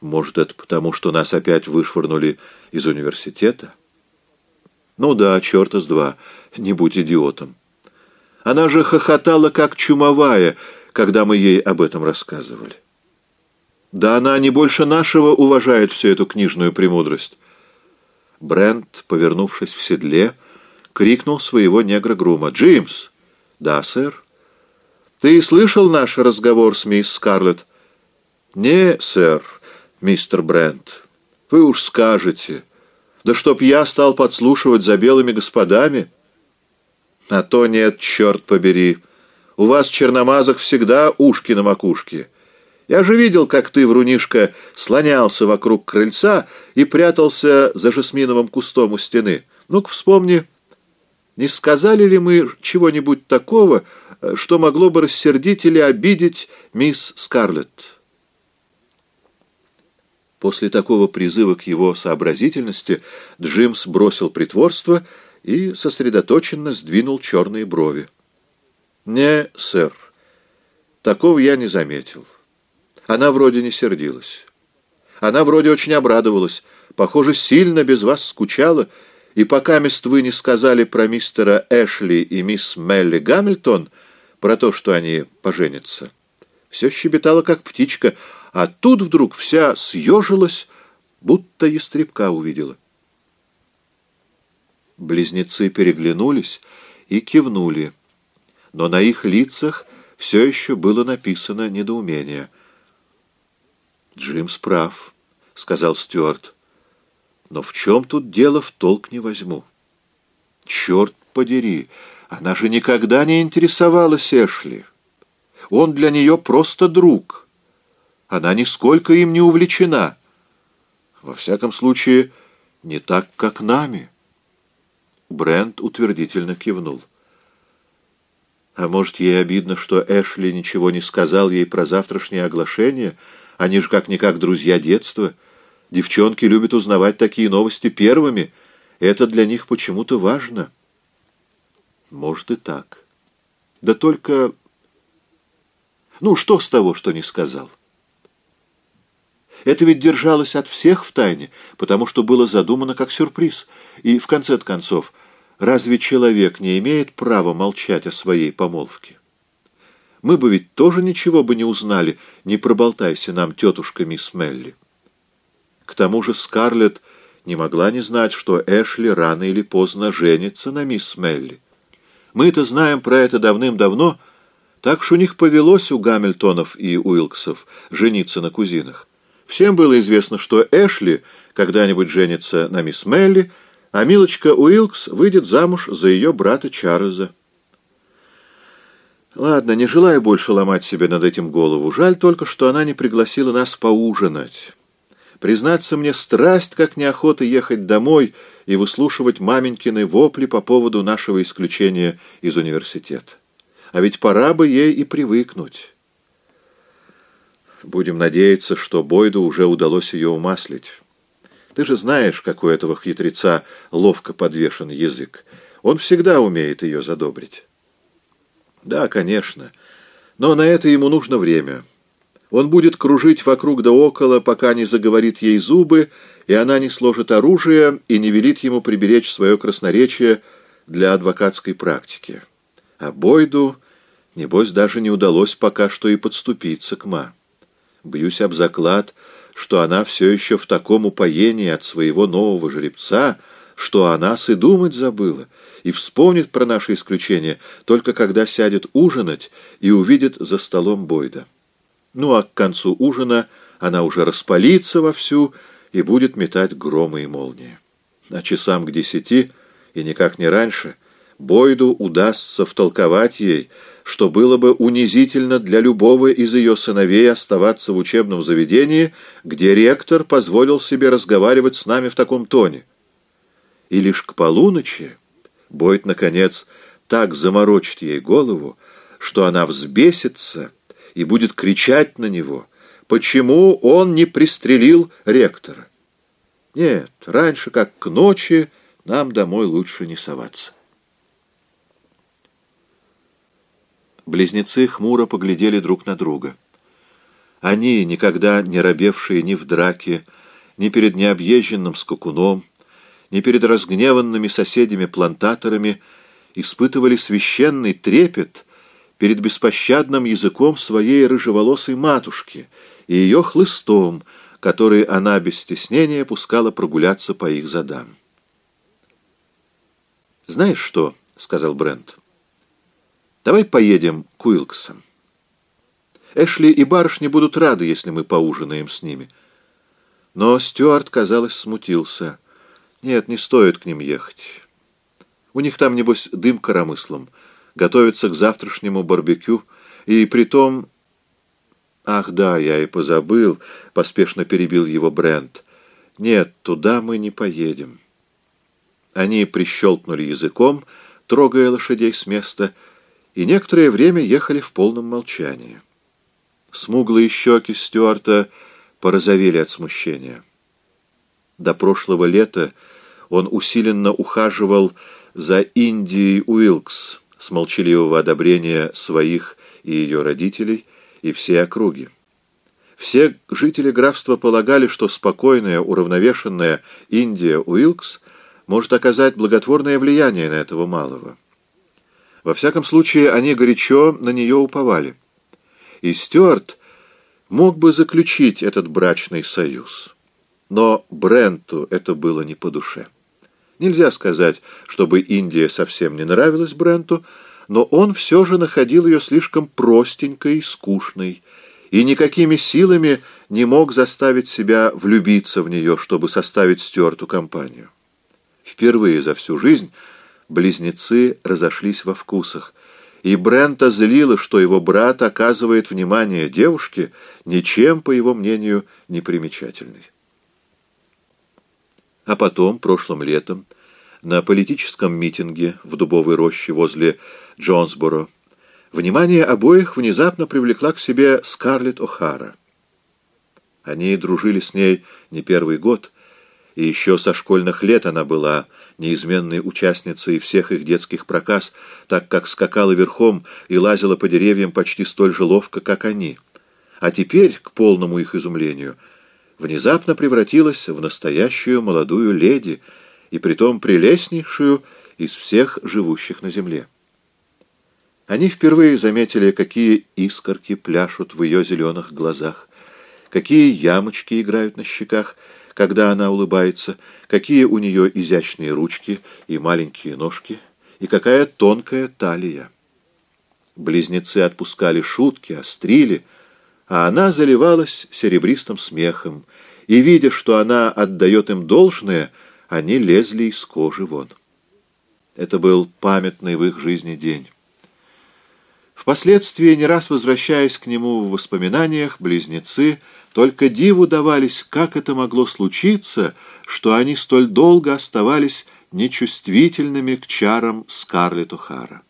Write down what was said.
Может, это потому, что нас опять вышвырнули из университета? Ну да, черта с два, не будь идиотом. Она же хохотала, как чумовая, когда мы ей об этом рассказывали. Да она не больше нашего уважает всю эту книжную премудрость. Брент, повернувшись в седле, крикнул своего негра-грума. «Джимс!» «Да, сэр». «Ты слышал наш разговор с мисс Скарлетт?» «Не, сэр, мистер Брент. Вы уж скажете. Да чтоб я стал подслушивать за белыми господами?» «А то нет, черт побери. У вас, черномазок, всегда ушки на макушке». Я же видел, как ты, врунишка, слонялся вокруг крыльца и прятался за жасминовым кустом у стены. Ну-ка вспомни, не сказали ли мы чего-нибудь такого, что могло бы рассердить или обидеть мисс Скарлетт? После такого призыва к его сообразительности Джимс бросил притворство и сосредоточенно сдвинул черные брови. «Не, сэр, такого я не заметил». Она вроде не сердилась. Она вроде очень обрадовалась. Похоже, сильно без вас скучала. И пока мест вы не сказали про мистера Эшли и мисс Мелли Гамильтон, про то, что они поженятся, все щебетало, как птичка, а тут вдруг вся съежилась, будто ястребка увидела. Близнецы переглянулись и кивнули, но на их лицах все еще было написано недоумение — «Джимс прав», — сказал Стюарт. «Но в чем тут дело, в толк не возьму». «Черт подери, она же никогда не интересовалась Эшли. Он для нее просто друг. Она нисколько им не увлечена. Во всяком случае, не так, как нами». Брент утвердительно кивнул. А может, ей обидно, что Эшли ничего не сказал ей про завтрашнее оглашение — они же как-никак друзья детства. Девчонки любят узнавать такие новости первыми. Это для них почему-то важно. Может и так. Да только... Ну, что с того, что не сказал? Это ведь держалось от всех в тайне, потому что было задумано как сюрприз. И, в конце концов, разве человек не имеет права молчать о своей помолвке? Мы бы ведь тоже ничего бы не узнали, не проболтайся нам тетушка мисс Мелли. К тому же Скарлетт не могла не знать, что Эшли рано или поздно женится на мисс Мелли. Мы-то знаем про это давным-давно, так что у них повелось у Гамильтонов и Уилксов жениться на кузинах. Всем было известно, что Эшли когда-нибудь женится на мисс Мелли, а Милочка Уилкс выйдет замуж за ее брата Чарльза. Ладно, не желаю больше ломать себе над этим голову. Жаль только, что она не пригласила нас поужинать. Признаться мне, страсть, как неохота ехать домой и выслушивать маменькины вопли по поводу нашего исключения из университета. А ведь пора бы ей и привыкнуть. Будем надеяться, что Бойду уже удалось ее умаслить. Ты же знаешь, какой этого хитреца ловко подвешен язык. Он всегда умеет ее задобрить. Да, конечно. Но на это ему нужно время. Он будет кружить вокруг да около, пока не заговорит ей зубы, и она не сложит оружие и не велит ему приберечь свое красноречие для адвокатской практики. А Бойду, небось, даже не удалось пока что и подступиться к Ма. Бьюсь об заклад, что она все еще в таком упоении от своего нового жеребца, что о нас и думать забыла — и вспомнит про наше исключение только когда сядет ужинать и увидит за столом Бойда. Ну а к концу ужина она уже распалится вовсю и будет метать громы и молнии. А часам к десяти, и никак не раньше, Бойду удастся втолковать ей, что было бы унизительно для любого из ее сыновей оставаться в учебном заведении, где ректор позволил себе разговаривать с нами в таком тоне. И лишь к полуночи Бойд, наконец, так заморочит ей голову, что она взбесится и будет кричать на него, почему он не пристрелил ректора. Нет, раньше, как к ночи, нам домой лучше не соваться. Близнецы хмуро поглядели друг на друга. Они, никогда не робевшие ни в драке, ни перед необъезженным скакуном, ни перед разгневанными соседями-плантаторами, испытывали священный трепет перед беспощадным языком своей рыжеволосой матушки и ее хлыстом, который она без стеснения пускала прогуляться по их задам. «Знаешь что?» — сказал Брент. «Давай поедем к Уилксам. Эшли и барышни будут рады, если мы поужинаем с ними». Но Стюарт, казалось, смутился. «Нет, не стоит к ним ехать. У них там, небось, дым коромыслом. Готовятся к завтрашнему барбекю. И притом...» «Ах, да, я и позабыл», — поспешно перебил его Брент. «Нет, туда мы не поедем». Они прищелкнули языком, трогая лошадей с места, и некоторое время ехали в полном молчании. Смуглые щеки Стюарта порозовели от смущения. До прошлого лета он усиленно ухаживал за Индией Уилкс с молчаливого одобрения своих и ее родителей и всей округи. Все жители графства полагали, что спокойная, уравновешенная Индия Уилкс может оказать благотворное влияние на этого малого. Во всяком случае, они горячо на нее уповали. И Стюарт мог бы заключить этот брачный союз. Но Бренту это было не по душе. Нельзя сказать, чтобы Индия совсем не нравилась Бренту, но он все же находил ее слишком простенькой и скучной, и никакими силами не мог заставить себя влюбиться в нее, чтобы составить Стюарту компанию. Впервые за всю жизнь близнецы разошлись во вкусах, и Брента злило, что его брат оказывает внимание девушке, ничем, по его мнению, не примечательной. А потом, прошлым летом, на политическом митинге в Дубовой роще возле Джонсборо, внимание обоих внезапно привлекла к себе Скарлетт О'Хара. Они дружили с ней не первый год, и еще со школьных лет она была неизменной участницей всех их детских проказ, так как скакала верхом и лазила по деревьям почти столь же ловко, как они. А теперь, к полному их изумлению, внезапно превратилась в настоящую молодую леди, и притом прелестнейшую из всех живущих на земле. Они впервые заметили, какие искорки пляшут в ее зеленых глазах, какие ямочки играют на щеках, когда она улыбается, какие у нее изящные ручки и маленькие ножки, и какая тонкая талия. Близнецы отпускали шутки, острили, а она заливалась серебристым смехом, и, видя, что она отдает им должное, они лезли из кожи вон. Это был памятный в их жизни день. Впоследствии, не раз возвращаясь к нему в воспоминаниях, близнецы только диву давались, как это могло случиться, что они столь долго оставались нечувствительными к чарам Скарлетт О'Хара.